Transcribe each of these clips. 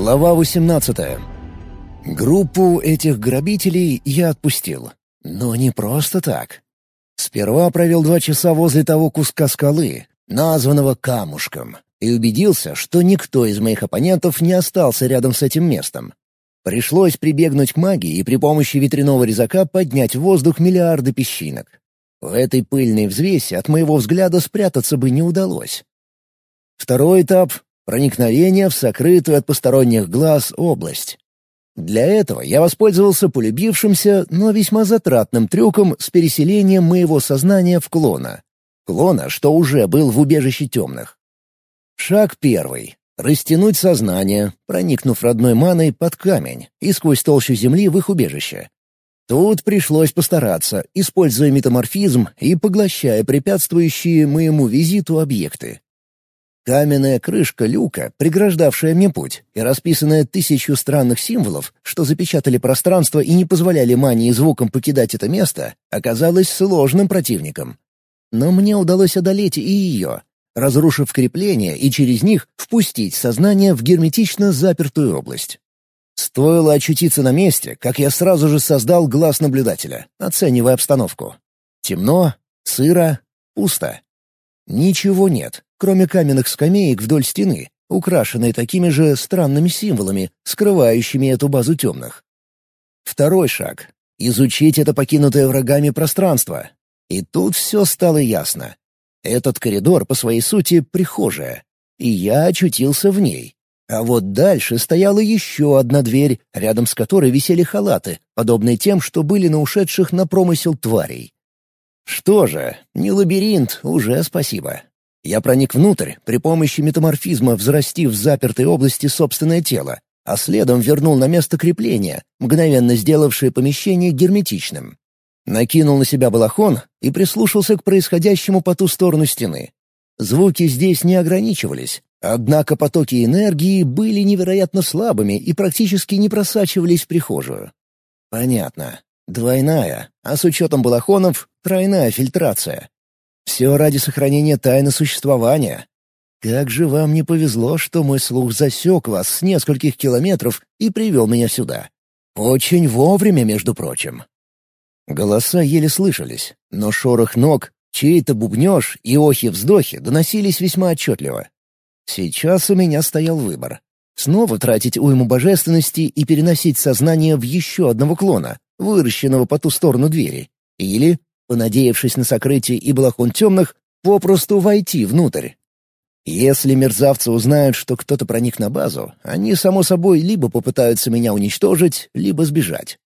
Глава 18 Группу этих грабителей я отпустил. Но не просто так. Сперва провел два часа возле того куска скалы, названного камушком, и убедился, что никто из моих оппонентов не остался рядом с этим местом. Пришлось прибегнуть к магии и при помощи ветряного резака поднять в воздух миллиарды песчинок. В этой пыльной взвесе от моего взгляда спрятаться бы не удалось. Второй этап — проникновение в сокрытую от посторонних глаз область. Для этого я воспользовался полюбившимся, но весьма затратным трюком с переселением моего сознания в клона. Клона, что уже был в убежище темных. Шаг первый. Растянуть сознание, проникнув родной маной под камень и сквозь толщу земли в их убежище. Тут пришлось постараться, используя метаморфизм и поглощая препятствующие моему визиту объекты. Каменная крышка люка, преграждавшая мне путь, и расписанная тысячу странных символов, что запечатали пространство и не позволяли мане и звукам покидать это место, оказалась сложным противником. Но мне удалось одолеть и ее, разрушив крепления и через них впустить сознание в герметично запертую область. Стоило очутиться на месте, как я сразу же создал глаз наблюдателя, оценивая обстановку. Темно, сыро, пусто. Ничего нет, кроме каменных скамеек вдоль стены, украшенной такими же странными символами, скрывающими эту базу темных. Второй шаг — изучить это покинутое врагами пространство. И тут все стало ясно. Этот коридор, по своей сути, прихожая. И я очутился в ней. А вот дальше стояла еще одна дверь, рядом с которой висели халаты, подобные тем, что были на ушедших на промысел тварей. Что же, не лабиринт, уже спасибо. Я проник внутрь, при помощи метаморфизма взрастив в запертой области собственное тело, а следом вернул на место крепления, мгновенно сделавшее помещение герметичным. Накинул на себя балахон и прислушался к происходящему по ту сторону стены. Звуки здесь не ограничивались, Однако потоки энергии были невероятно слабыми и практически не просачивались в прихожую. Понятно. Двойная, а с учетом балахонов — тройная фильтрация. Все ради сохранения тайны существования. Как же вам не повезло, что мой слух засек вас с нескольких километров и привел меня сюда. Очень вовремя, между прочим. Голоса еле слышались, но шорох ног, чей-то бубнеж и охи-вздохи доносились весьма отчетливо. Сейчас у меня стоял выбор. Снова тратить уйму божественности и переносить сознание в еще одного клона, выращенного по ту сторону двери. Или, понадеявшись на сокрытие и балахон темных, попросту войти внутрь. Если мерзавцы узнают, что кто-то проник на базу, они, само собой, либо попытаются меня уничтожить, либо сбежать.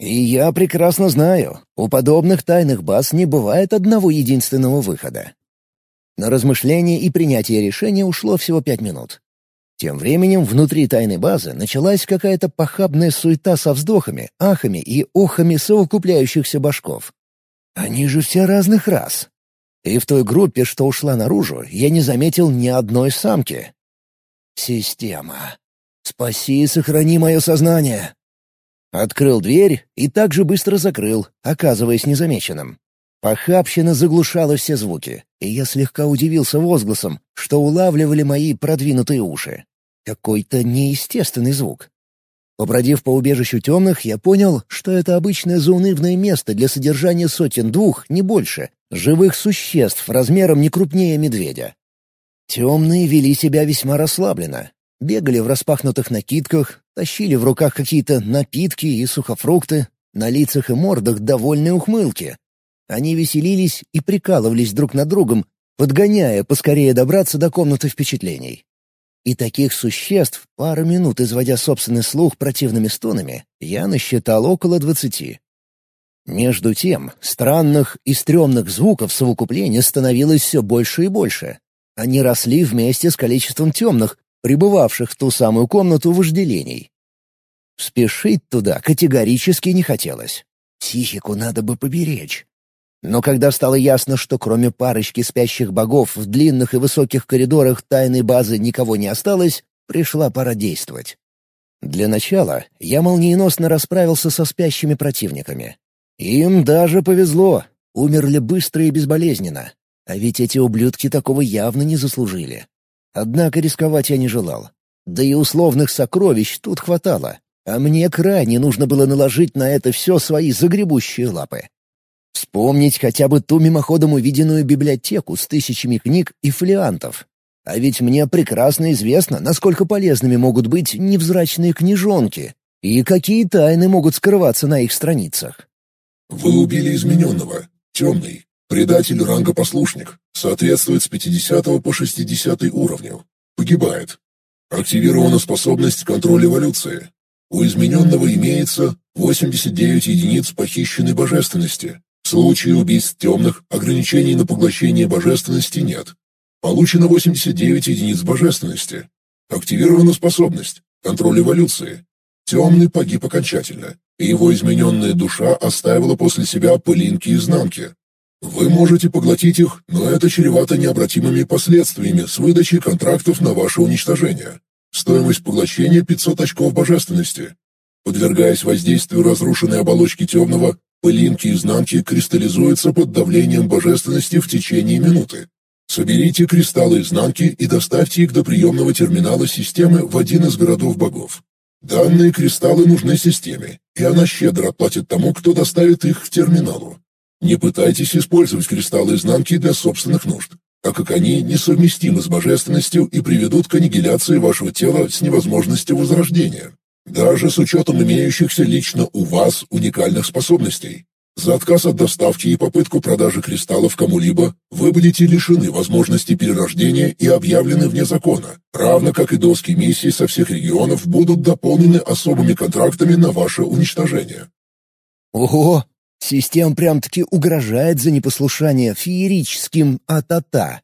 И я прекрасно знаю, у подобных тайных баз не бывает одного единственного выхода. На размышление и принятие решения ушло всего пять минут. Тем временем внутри тайной базы началась какая-то похабная суета со вздохами, ахами и охами совокупляющихся башков. Они же все разных рас. И в той группе, что ушла наружу, я не заметил ни одной самки. Система. Спаси и сохрани мое сознание. Открыл дверь и так же быстро закрыл, оказываясь незамеченным. Похабщина заглушала все звуки, и я слегка удивился возгласом, что улавливали мои продвинутые уши. Какой-то неестественный звук. Побродив по убежищу темных, я понял, что это обычное заунывное место для содержания сотен двух, не больше, живых существ размером не крупнее медведя. Темные вели себя весьма расслабленно. Бегали в распахнутых накидках, тащили в руках какие-то напитки и сухофрукты, на лицах и мордах довольные ухмылки, они веселились и прикалывались друг над другом, подгоняя поскорее добраться до комнаты впечатлений. И таких существ, пару минут изводя собственный слух противными стонами, я насчитал около двадцати. Между тем, странных и стрёмных звуков совокупления становилось все больше и больше. Они росли вместе с количеством темных, пребывавших в ту самую комнату вожделений. Спешить туда категорически не хотелось. Психику надо бы поберечь. Но когда стало ясно, что кроме парочки спящих богов в длинных и высоких коридорах тайной базы никого не осталось, пришла пора действовать. Для начала я молниеносно расправился со спящими противниками. Им даже повезло, умерли быстро и безболезненно. А ведь эти ублюдки такого явно не заслужили. Однако рисковать я не желал. Да и условных сокровищ тут хватало. А мне крайне нужно было наложить на это все свои загребущие лапы. Вспомнить хотя бы ту мимоходом увиденную библиотеку с тысячами книг и фолиантов. А ведь мне прекрасно известно, насколько полезными могут быть невзрачные книжонки и какие тайны могут скрываться на их страницах. Вы убили измененного. Темный. Предатель ранга послушник. Соответствует с 50 по 60 уровню. Погибает. Активирована способность контроль эволюции. У измененного имеется 89 единиц похищенной божественности. Случае убийств темных ограничений на поглощение божественности нет. Получено 89 единиц божественности. Активирована способность контроль эволюции. Темный погиб окончательно, и его измененная душа оставила после себя пылинки изнанки. Вы можете поглотить их, но это чревато необратимыми последствиями с выдачей контрактов на ваше уничтожение. Стоимость поглощения 500 очков божественности. Подвергаясь воздействию разрушенной оболочки темного, пылинки изнанки кристаллизуются под давлением божественности в течение минуты. Соберите кристаллы изнанки и доставьте их до приемного терминала системы в один из городов богов. Данные кристаллы нужны системе, и она щедро отплатит тому, кто доставит их в терминалу. Не пытайтесь использовать кристаллы изнанки для собственных нужд, так как они несовместимы с божественностью и приведут к аннигиляции вашего тела с невозможностью возрождения, даже с учетом имеющихся лично у вас уникальных способностей. За отказ от доставки и попытку продажи кристаллов кому-либо вы будете лишены возможности перерождения и объявлены вне закона, равно как и доски миссий со всех регионов будут дополнены особыми контрактами на ваше уничтожение. Ого, Система прям-таки угрожает за непослушание феерическим а-та-та.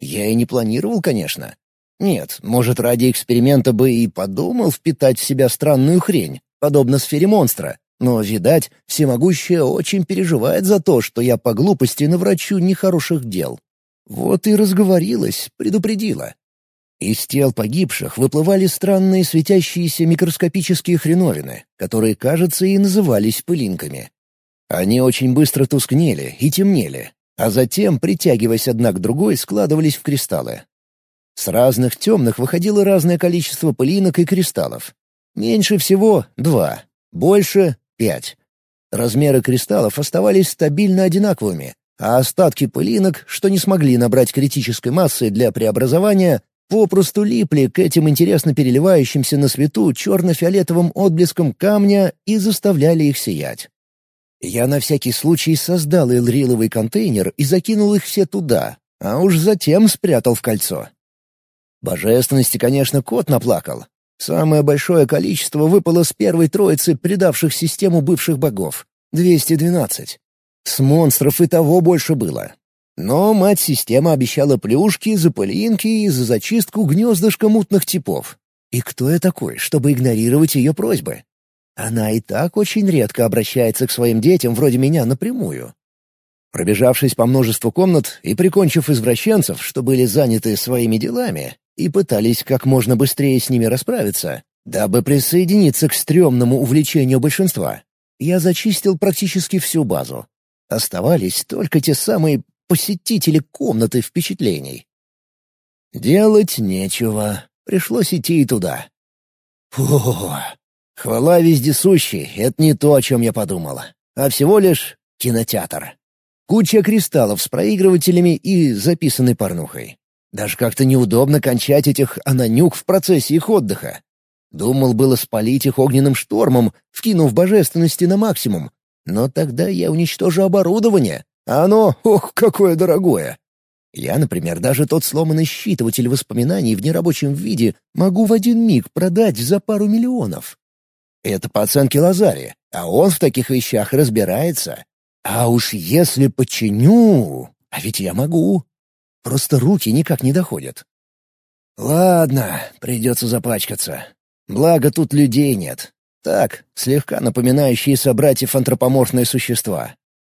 Я и не планировал, конечно. Нет, может, ради эксперимента бы и подумал впитать в себя странную хрень, подобно сфере монстра. Но, видать, всемогущая очень переживает за то, что я по глупости наврачу нехороших дел. Вот и разговорилась, предупредила. Из тел погибших выплывали странные светящиеся микроскопические хреновины, которые, кажется, и назывались пылинками. Они очень быстро тускнели и темнели, а затем, притягиваясь одна к другой, складывались в кристаллы. С разных темных выходило разное количество пылинок и кристаллов. Меньше всего — два, больше — пять. Размеры кристаллов оставались стабильно одинаковыми, а остатки пылинок, что не смогли набрать критической массы для преобразования, попросту липли к этим интересно переливающимся на свету черно-фиолетовым отблескам камня и заставляли их сиять. Я на всякий случай создал элриловый контейнер и закинул их все туда, а уж затем спрятал в кольцо. Божественности, конечно, кот наплакал. Самое большое количество выпало с первой троицы предавших систему бывших богов — 212. С монстров и того больше было. Но мать-система обещала плюшки за пылинки и за зачистку гнездышка мутных типов. И кто я такой, чтобы игнорировать ее просьбы? Она и так очень редко обращается к своим детям вроде меня напрямую. Пробежавшись по множеству комнат и прикончив извращенцев, что были заняты своими делами, и пытались как можно быстрее с ними расправиться, дабы присоединиться к стрёмному увлечению большинства, я зачистил практически всю базу. Оставались только те самые посетители комнаты впечатлений. Делать нечего, пришлось идти и туда. Фу, Хвала вездесущей — это не то, о чем я подумала, а всего лишь кинотеатр. Куча кристаллов с проигрывателями и записанной порнухой. Даже как-то неудобно кончать этих ананюк в процессе их отдыха. Думал было спалить их огненным штормом, вкинув божественности на максимум. Но тогда я уничтожу оборудование, а оно, ох, какое дорогое. Я, например, даже тот сломанный считыватель воспоминаний в нерабочем виде могу в один миг продать за пару миллионов. Это по оценке Лазари, а он в таких вещах разбирается. А уж если починю... А ведь я могу. Просто руки никак не доходят. Ладно, придется запачкаться. Благо тут людей нет. Так, слегка напоминающие собратьев антропоморфные существа.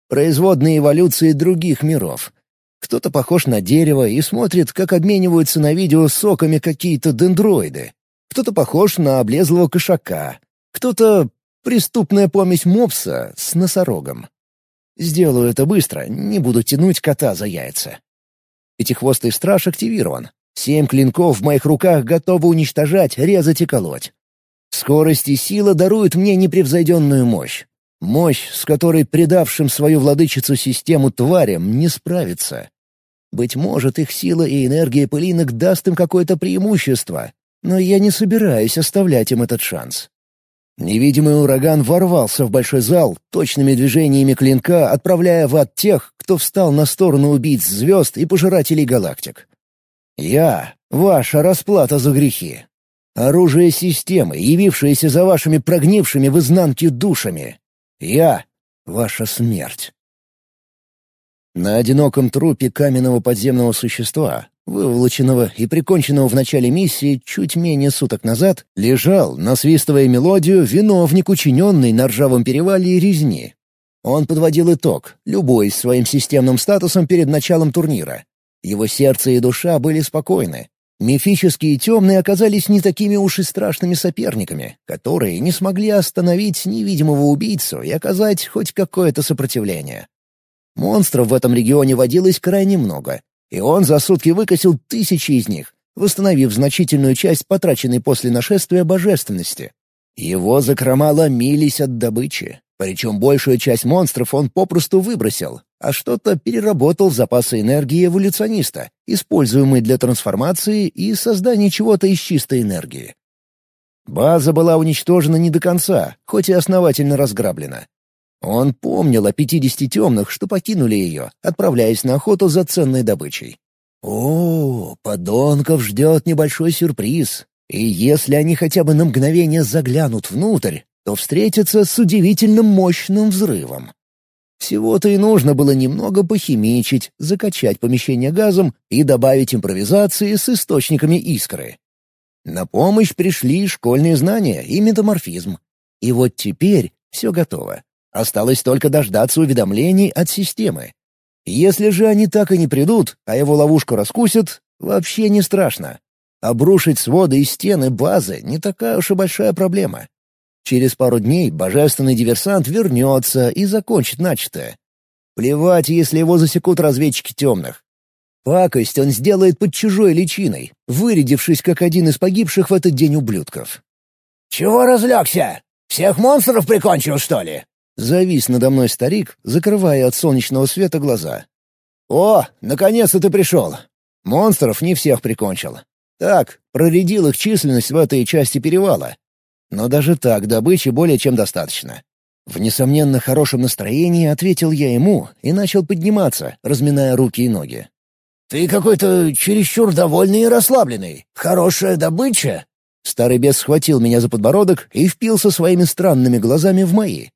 Производные эволюции других миров. Кто-то похож на дерево и смотрит, как обмениваются на видео соками какие-то дендроиды. Кто-то похож на облезлого кошака, кто-то — преступная помесь мопса с носорогом. Сделаю это быстро, не буду тянуть кота за яйца. Пятихвостый страж активирован. Семь клинков в моих руках готовы уничтожать, резать и колоть. Скорость и сила даруют мне непревзойденную мощь. Мощь, с которой предавшим свою владычицу систему тварям не справиться. Быть может, их сила и энергия пылинок даст им какое-то преимущество, но я не собираюсь оставлять им этот шанс. Невидимый ураган ворвался в большой зал, точными движениями клинка отправляя в ад тех, кто встал на сторону убийц звезд и пожирателей галактик. Я — ваша расплата за грехи. Оружие системы, явившееся за вашими прогнившими в изнанке душами. Я — ваша смерть. На одиноком трупе каменного подземного существа, выволоченного и приконченного в начале миссии чуть менее суток назад, лежал, насвистывая мелодию, виновник, учиненный на ржавом перевале резни. Он подводил итог, любой своим системным статусом перед началом турнира. Его сердце и душа были спокойны. Мифические темные оказались не такими уж и страшными соперниками, которые не смогли остановить невидимого убийцу и оказать хоть какое-то сопротивление. Монстров в этом регионе водилось крайне много, и он за сутки выкосил тысячи из них, восстановив значительную часть потраченной после нашествия божественности. Его закрома ломились от добычи, причем большую часть монстров он попросту выбросил, а что-то переработал в запасы энергии эволюциониста, используемые для трансформации и создания чего-то из чистой энергии. База была уничтожена не до конца, хоть и основательно разграблена. Он помнил о пятидесяти темных, что покинули ее, отправляясь на охоту за ценной добычей. О, подонков ждет небольшой сюрприз. И если они хотя бы на мгновение заглянут внутрь, то встретятся с удивительно мощным взрывом. Всего-то и нужно было немного похимичить, закачать помещение газом и добавить импровизации с источниками искры. На помощь пришли школьные знания и метаморфизм. И вот теперь все готово. Осталось только дождаться уведомлений от системы. Если же они так и не придут, а его ловушку раскусят, вообще не страшно. Обрушить своды и стены базы — не такая уж и большая проблема. Через пару дней божественный диверсант вернется и закончит начатое. Плевать, если его засекут разведчики темных. Пакость он сделает под чужой личиной, вырядившись как один из погибших в этот день ублюдков. «Чего разлегся? Всех монстров прикончил, что ли?» Завис надо мной старик, закрывая от солнечного света глаза. «О, наконец-то ты пришел! Монстров не всех прикончил. Так, проредил их численность в этой части перевала. Но даже так добычи более чем достаточно. В несомненно хорошем настроении ответил я ему и начал подниматься, разминая руки и ноги. «Ты какой-то чересчур довольный и расслабленный. Хорошая добыча?» Старый бес схватил меня за подбородок и впился своими странными глазами в мои.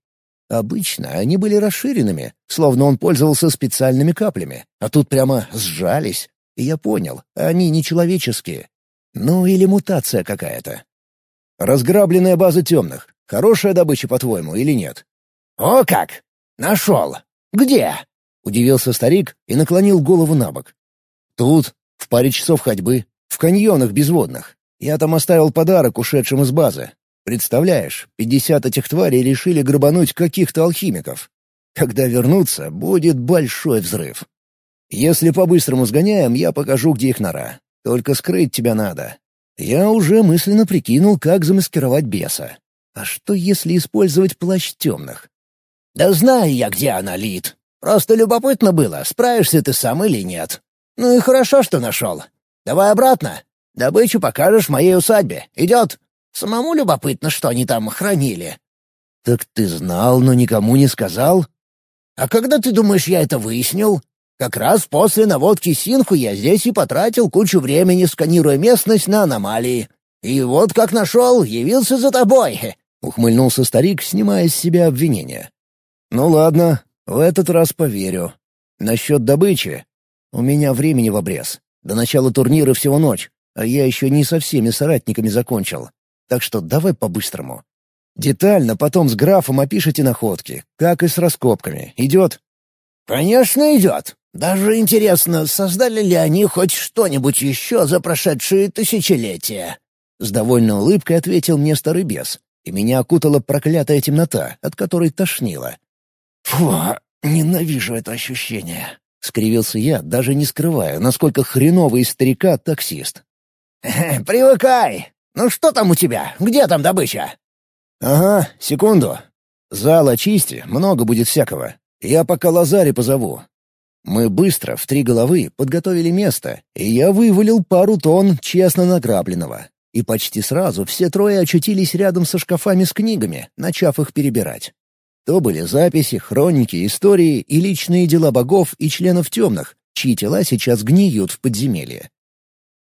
Обычно они были расширенными, словно он пользовался специальными каплями, а тут прямо сжались. И я понял, они нечеловеческие. Ну или мутация какая-то. Разграбленная база темных. Хорошая добыча, по-твоему, или нет? «О как! Нашел! Где?» — удивился старик и наклонил голову на бок. «Тут, в паре часов ходьбы, в каньонах безводных. Я там оставил подарок ушедшим из базы. Представляешь, пятьдесят этих тварей решили грабануть каких-то алхимиков. Когда вернутся, будет большой взрыв. Если по-быстрому сгоняем, я покажу, где их нора. Только скрыть тебя надо. Я уже мысленно прикинул, как замаскировать беса. А что, если использовать плащ темных? «Да знаю я, где она, Лид. Просто любопытно было, справишься ты сам или нет. Ну и хорошо, что нашел. Давай обратно. Добычу покажешь в моей усадьбе. Идет?» Самому любопытно, что они там хранили». «Так ты знал, но никому не сказал?» «А когда ты думаешь, я это выяснил? Как раз после наводки Синху я здесь и потратил кучу времени, сканируя местность на аномалии. И вот как нашел, явился за тобой!» — ухмыльнулся старик, снимая с себя обвинения. «Ну ладно, в этот раз поверю. Насчет добычи. У меня времени в обрез. До начала турнира всего ночь, а я еще не со всеми соратниками закончил. Так что давай по-быстрому. Детально потом с графом опишите находки, как и с раскопками. Идет?» «Конечно, идет. Даже интересно, создали ли они хоть что-нибудь еще за прошедшие тысячелетия?» С довольной улыбкой ответил мне старый бес, и меня окутала проклятая темнота, от которой тошнило. «Фу, ненавижу это ощущение. — скривился я, даже не скрывая, насколько хреновый из старика таксист. «Привыкай! Ну что там у тебя? Где там добыча?» «Ага, секунду. Зал очисти, много будет всякого. Я пока Лазаре позову. Мы быстро, в три головы, подготовили место, и я вывалил пару тонн честно награбленного. И почти сразу все трое очутились рядом со шкафами с книгами, начав их перебирать. То были записи, хроники, истории и личные дела богов и членов темных, чьи тела сейчас гниют в подземелье.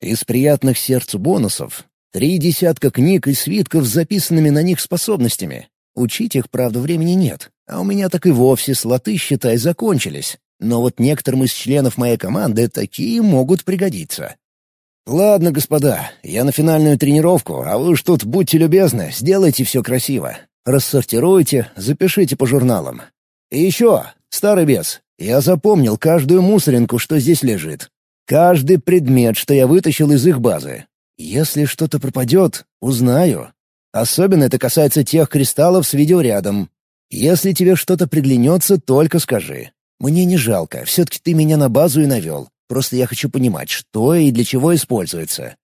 Из приятных сердцу бонусов — три десятка книг и свитков с записанными на них способностями. Учить их, правда, времени нет, а у меня так и вовсе слоты, считай, закончились. Но вот некоторым из членов моей команды такие могут пригодиться. «Ладно, господа, я на финальную тренировку, а вы уж тут будьте любезны, сделайте все красиво. Рассортируйте, запишите по журналам. И еще, старый бес, я запомнил каждую мусоринку, что здесь лежит. Каждый предмет, что я вытащил из их базы. Если что-то пропадет, узнаю. Особенно это касается тех кристаллов с видеорядом. Если тебе что-то приглянется, только скажи. Мне не жалко, все-таки ты меня на базу и навел. Просто я хочу понимать, что и для чего используется».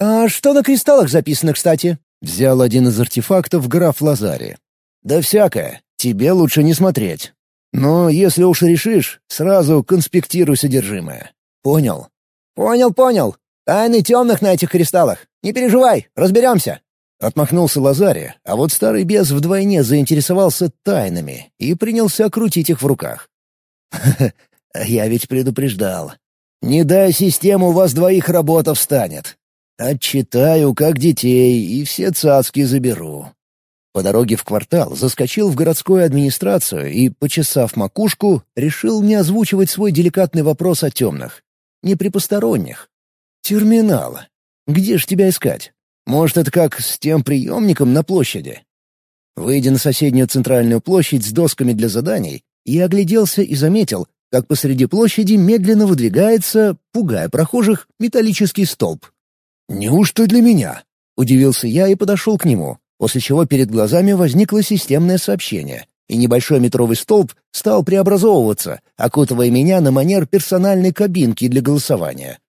«А что на кристаллах записано, кстати?» — взял один из артефактов граф Лазари. «Да всякое. Тебе лучше не смотреть. Но если уж решишь, сразу конспектируй содержимое. Понял?» «Понял, понял. Тайны темных на этих кристаллах. Не переживай, разберемся». Отмахнулся Лазари, а вот старый бес вдвойне заинтересовался тайнами и принялся крутить их в руках. я ведь предупреждал. Не дай систему, у вас двоих работа встанет. Отчитаю, как детей, и все цацки заберу». По дороге в квартал заскочил в городскую администрацию и, почесав макушку, решил не озвучивать свой деликатный вопрос о темных. Не при посторонних. Терминал. Где ж тебя искать? Может, это как с тем приемником на площади? Выйдя на соседнюю центральную площадь с досками для заданий, я огляделся и заметил, как посреди площади медленно выдвигается, пугая прохожих, металлический столб. «Неужто для меня?» — удивился я и подошел к нему, после чего перед глазами возникло системное сообщение, и небольшой метровый столб стал преобразовываться, окутывая меня на манер персональной кабинки для голосования.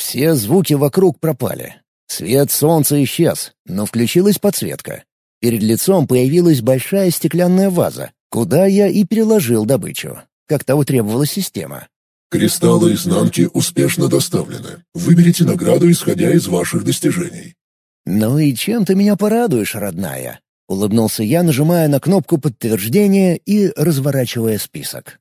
Все звуки вокруг пропали. Свет солнца исчез, но включилась подсветка. Перед лицом появилась большая стеклянная ваза, куда я и переложил добычу, как того требовала система. «Кристаллы изнанки успешно доставлены. Выберите награду, исходя из ваших достижений». «Ну и чем ты меня порадуешь, родная?» — улыбнулся я, нажимая на кнопку подтверждения и разворачивая список.